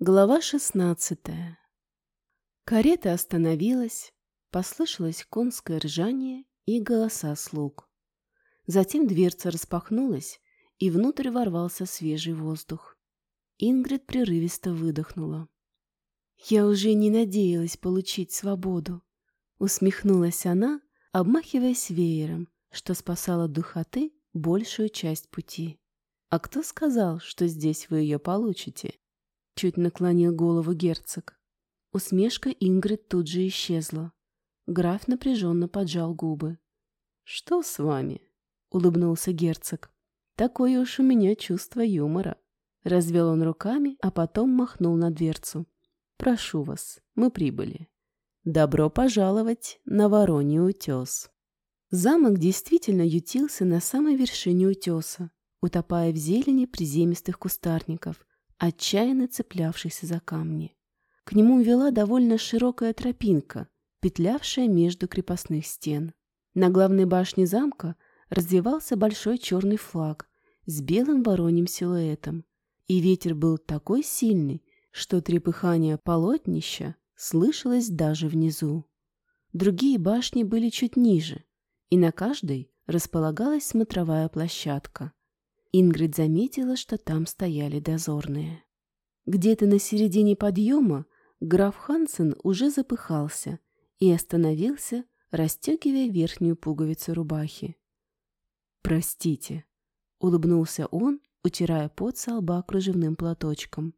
Глава шестнадцатая. Карета остановилась, послышалось конское ржание и голоса слуг. Затем дверца распахнулась, и внутрь ворвался свежий воздух. Ингрид прерывисто выдохнула. «Я уже не надеялась получить свободу», — усмехнулась она, обмахиваясь веером, что спасало духоты большую часть пути. «А кто сказал, что здесь вы ее получите?» Чуть наклонил голову герцог. Усмешка Ингрид тут же исчезла. Граф напряженно поджал губы. «Что с вами?» — улыбнулся герцог. «Такое уж у меня чувство юмора». Развел он руками, а потом махнул на дверцу. «Прошу вас, мы прибыли. Добро пожаловать на Вороний утес». Замок действительно ютился на самой вершине утеса, утопая в зелени приземистых кустарников, отчаянно цеплявшийся за камни. К нему вела довольно широкая тропинка, петлявшая между крепостных стен. На главной башне замка развивался большой черный флаг с белым вороньим силуэтом, и ветер был такой сильный, что трепыхание полотнища слышалось даже внизу. Другие башни были чуть ниже, и на каждой располагалась смотровая площадка. Ингрид заметила, что там стояли дозорные. Где-то на середине подъема граф Хансен уже запыхался и остановился, расстегивая верхнюю пуговицу рубахи. «Простите», — улыбнулся он, утирая пот со лба кружевным платочком.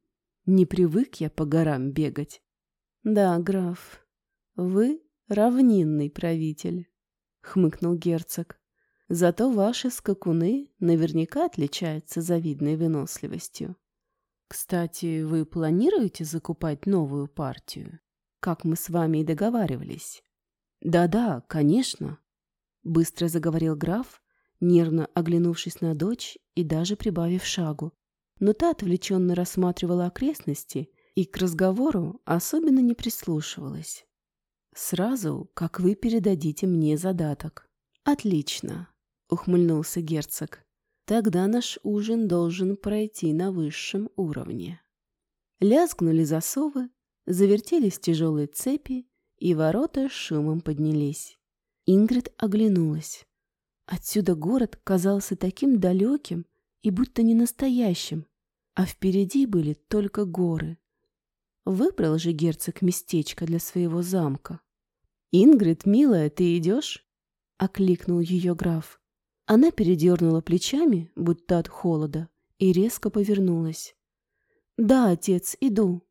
«Не привык я по горам бегать». «Да, граф, вы равнинный правитель», — хмыкнул герцог. Зато ваши скакуны наверняка отличаются завидной выносливостью. Кстати, вы планируете закупать новую партию? Как мы с вами и договаривались. Да-да, конечно, быстро заговорил граф, нервно оглянувшись на дочь и даже прибавив шагу. Но та отвлеченно рассматривала окрестности и к разговору особенно не прислушивалась. «Сразу, как вы передадите мне задаток». «Отлично ухмыльнулся герцог. Тогда наш ужин должен пройти на высшем уровне. Лязгнули засовы, завертелись тяжелые цепи, и ворота шумом поднялись. Ингрид оглянулась. Отсюда город казался таким далеким и будто не настоящим, а впереди были только горы. Выбрал же герцог местечко для своего замка. «Ингрид, милая, ты идешь?» — окликнул ее граф. Она передернула плечами, будто от холода, и резко повернулась. «Да, отец, иду.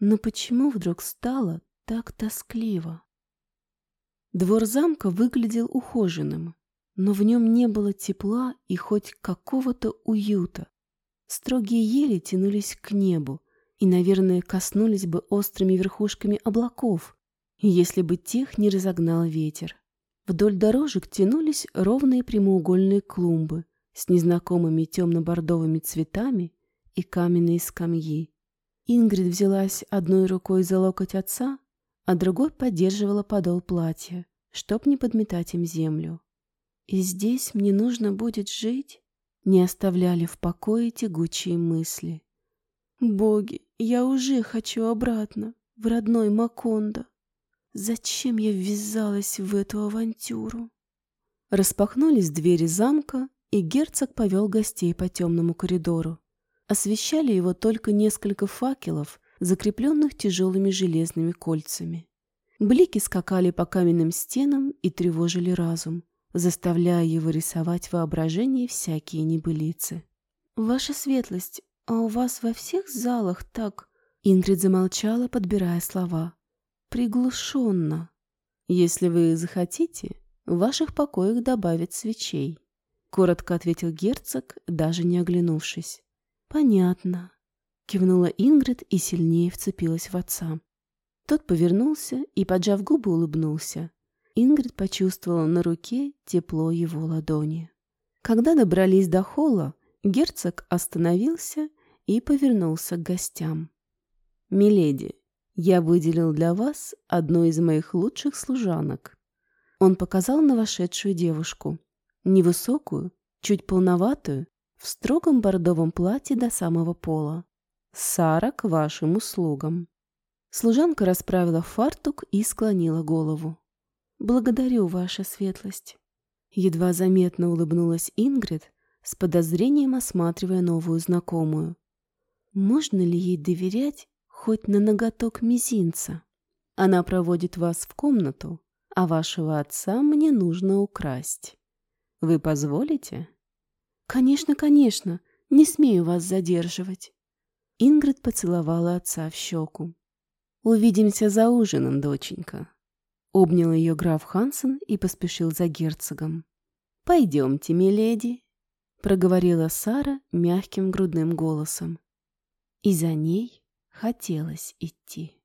Но почему вдруг стало так тоскливо?» Двор замка выглядел ухоженным, но в нем не было тепла и хоть какого-то уюта. Строгие ели тянулись к небу и, наверное, коснулись бы острыми верхушками облаков, если бы тех не разогнал ветер. Вдоль дорожек тянулись ровные прямоугольные клумбы с незнакомыми темно-бордовыми цветами и каменные скамьи. Ингрид взялась одной рукой за локоть отца, а другой поддерживала подол платья, чтоб не подметать им землю. «И здесь мне нужно будет жить?» Не оставляли в покое тягучие мысли. «Боги, я уже хочу обратно, в родной Макондо!» Зачем я ввязалась в эту авантюру? Распахнулись двери замка, и герцог повел гостей по темному коридору. Освещали его только несколько факелов, закрепленных тяжелыми железными кольцами. Блики скакали по каменным стенам и тревожили разум, заставляя его рисовать в воображении всякие небылицы. «Ваша светлость, а у вас во всех залах так...» Ингрид замолчала, подбирая слова приглушенно. Если вы захотите, в ваших покоях добавят свечей. Коротко ответил герцог, даже не оглянувшись. Понятно. Кивнула Ингрид и сильнее вцепилась в отца. Тот повернулся и, поджав губы, улыбнулся. Ингрид почувствовала на руке тепло его ладони. Когда добрались до холла, герцог остановился и повернулся к гостям. «Миледи, я выделил для вас одну из моих лучших служанок. Он показал на вошедшую девушку. Невысокую, чуть полноватую, в строгом бордовом платье до самого пола. Сара к вашим услугам». Служанка расправила фартук и склонила голову. «Благодарю, ваша светлость». Едва заметно улыбнулась Ингрид, с подозрением осматривая новую знакомую. «Можно ли ей доверять хоть на ноготок мизинца? Она проводит вас в комнату, а вашего отца мне нужно украсть. Вы позволите?» «Конечно, конечно, не смею вас задерживать». Ингрид поцеловала отца в щеку. «Увидимся за ужином, доченька». Обнял ее граф Хансен и поспешил за герцогом. «Пойдемте, миледи», — проговорила Сара мягким грудным голосом. И за ней хотелось идти.